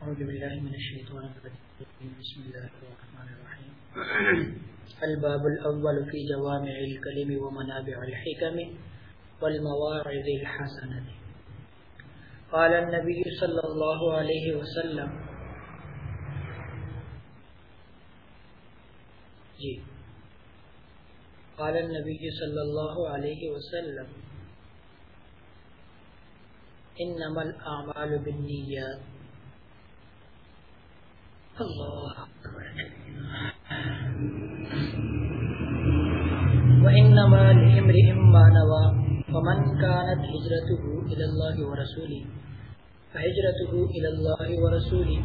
أعوذ بالله من الشيطان الرجيم بسم الله الرحمن الرحيم الباب الأول في جوامع الكلم ومنابع الحكم والمواعظ الحسنة قال النبي صلى الله عليه وسلم۔ جی۔ قال النبي صلى الله عليه وسلم۔ انما الاعمال بالنيات الله وانما لامرئ ما نوى فمن كانت هجرته الى الله ورسوله، فهجرته الى الله ورسوله.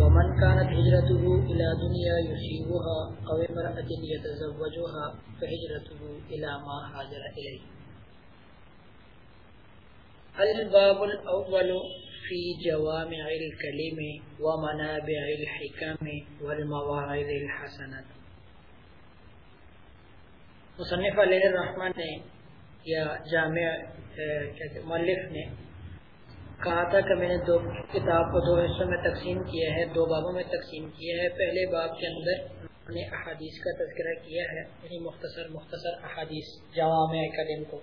ومن كانت هجرته الى دنيا يصيبها او امراه يتزوجها، فهجرته الى ما هاجر اليه الباب الاول في جوامع الكلم ومنابع الحكم والمواعظ الحسنه مصنف علیہ الرحمن نے یا جامع مؤلف نے کہا تھا کہ میں نے دو کتاب کو دو حصوں میں تقسیم کیا ہے، دو بابوں میں تقسیم کیا ہے۔ پہلے باب کے اندر نے احادیث کا تذکرہ کیا ہے یعنی مختصر مختصر احادیث، جوامع کلم کو۔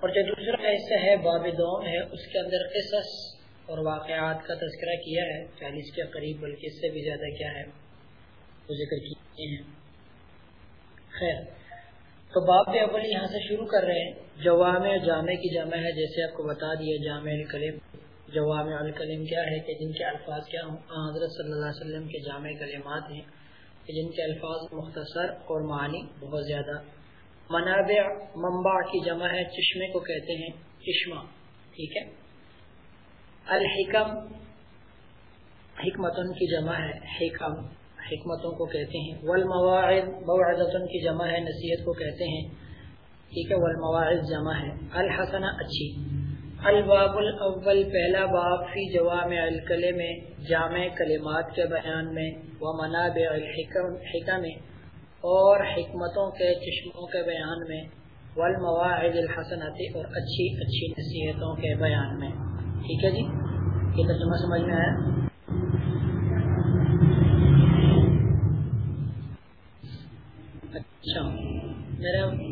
اور جو دوسرا حصہ ہے باب دوم ہے، اس کے اندر قصص اور واقعات کا تذکرہ کیا ہے۔ چالیس کے قریب، بلکہ اس سے بھی زیادہ کیا ہے، وہ ذکر کیے ہیں۔ خیر، تو باب اول یہاں سے شروع کر رہے ہیں۔ جوامع جامع کی جامع ہے، جیسے آپ کو بتا دیا، جامع الکلم۔ جوامع الکلم کیا ہے کہ جن کے الفاظ کیا ہوں؟ حضرت صلی اللہ علیہ وسلم کے جامع کلمات ہیں۔ کہ جن کے الفاظ مختصر اور معنی بہت زیادہ منابع منبع کی جمع ہے، چشمے کو کہتے ہیں چشمہ، ٹھیک ہے؟ الحکم، حکمتن کی جمع ہے، حکم، حکمتوں کو کہتے ہیں۔ والمواعظ، موعظتن کی جمع ہے، نصیحت کو کہتے ہیں۔ ٹھیک ہے، والمواعظ جمع ہے۔ الحسنہ، اچھی۔ الباب الاول، پہلا باب، فی جوامع الکلم جامع کلمات کے بیان میں۔ ومنابع الحکم، حکم اور حکمتوں کے چشموں کے بیان میں، والمواعظ الحسنت اور اچھی اچھی نصیحتوں کے بیان میں۔ ٹھیک ہے جی؟ یہ ترجمہ سمجھ میں آیا؟ اچھا۔ میرا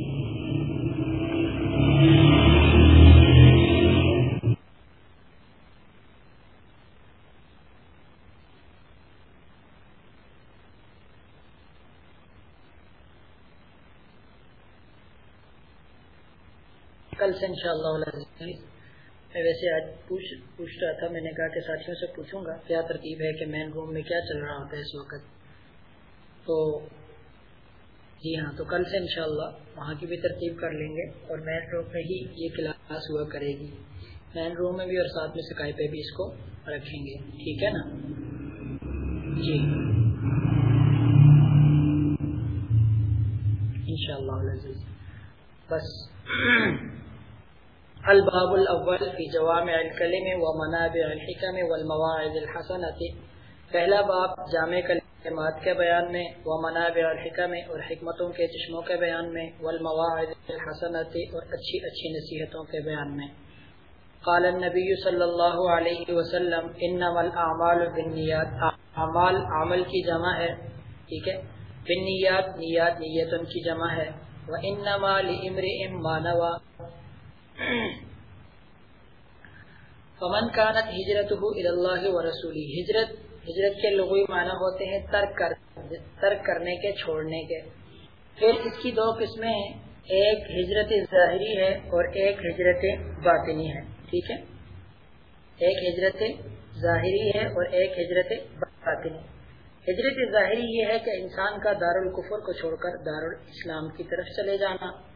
کل سے انشاءاللہ میں ویسے آج پوچھ پوچھ رہا تھا، میں نے کہا کہ ساتھیوں سے پوچھوں گا کیا ترتیب ہے کہ مین روم میں کیا چل رہا ہوتا ہے اس وقت۔ تو جی ہاں تو کل سے انشاءاللہ وہاں کی بھی ترتیب کر لیں گے اور مین روم میں ہی یہ کلاس ہوا کرے گی۔ مین روم میں بھی اور ساتھ میں سکائی پہ بھی اس کو رکھیں گے۔ ٹھیک ہے نا؟ جی۔ انشاءاللہ بس۔ الباب الاول فی جوامع الکلم ومنابع الحکم والمواعظ الحسنة پہلا باب جامع کلمات کے بیان میں ومنابع الحکم اور حکمتوں کے چشموں کے بیان میں، والمواعظ الحسنة اور اچھی اچھی نصیحتوں کے بیان میں۔ قال النبی صلی اللہ علیہ وسلم، انما الاعمال بالنیات۔ اعمال عمل کی جمع ہے، ٹھیک ہے؟ بالنیات، نیات، نیتن کی جمع ہے۔ وانما لامرئ ما نوى فمن كانت هجرته الى الله ہجرت ہجرت کے لغوی معنی ہوتے ہیں ترک کر، ترک کرنے کے، چھوڑنے کے۔ پھر اس کی دو قسمیں ایک ہجرت ظاہری ہے اور ایک ہجرت باطنی ہے، ٹھیک ہے؟ ایک ہجرت ظاہری ہے اور ایک ہجرت باطنی۔ ہجرت ظاہری یہ ہے کہ انسان کا دار الکفر کو چھوڑ کر دار الاسلام کی طرف چلے جانا۔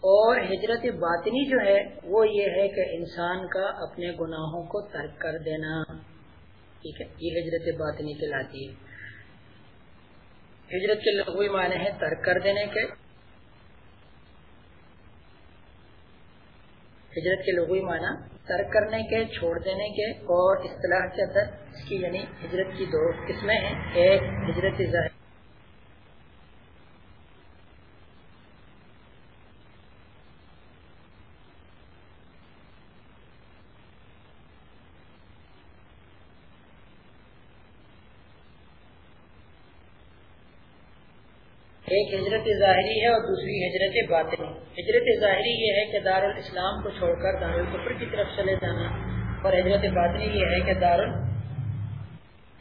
اور ہجرت باطنی جو ہے وہ یہ ہے کہ انسان کا اپنے گناہوں کو ترک کر دینا۔ ٹھیک ہے، یہ ہجرت باطنی کہلاتی ہے۔ ہجرت کے لغوی معنی ہے ترک کر دینے کے۔ ہجرت کے لغوی معنی ترک کرنے کے، چھوڑ دینے کے اور اصطلاح کے اندر اس کی یعنی ہجرت کی دو قسمیں ہیں۔ ایک ہجرت ظاہر ایک ہجرت ظاہری ہے اور دوسری ہجرت باطنی۔ ہجرت ظاہری یہ ہے کہ دار الاسلام کو چھوڑ کر دار القفر کی طرف چلے جانا۔ اور ہجرت باطنی یہ ہے کہ دار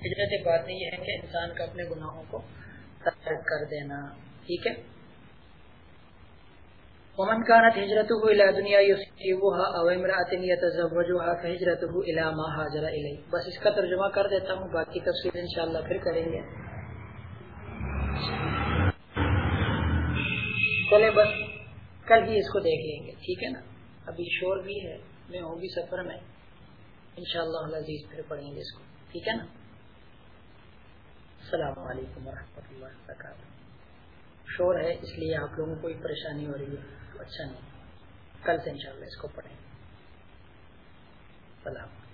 ہجرت باطنی یہ ہے کہ انسان کا اپنے گناہوں کو ترک کر دینا۔ ٹھیک ہے؟ ومن كانت هجرته الى دنیا يصيبها او امراه يتزوجها فهجرته الى ما هاجر اليه بس اس کا ترجمہ کر دیتا ہوں، باقی تفصیل انشاءاللہ پھر کریں گے۔ چلے بس، کل ہی اس کو دیکھ لیں گے، ٹھیک ہے نا؟ ابھی شور بھی ہے، میں ہوں بھی سفر، میں انشاءاللہ عزیز پھر پڑھیں گے اس کو، ٹھیک ہے نا؟ السلام علیکم ورحمۃ اللہ وبرکاتہ۔ شور ہے، اس لیے آپ لوگوں کو کوئی پریشانی ہو رہی ہے اچھا نہیں۔ کل سے انشاءاللہ اس کو پڑھیں۔ گے السلام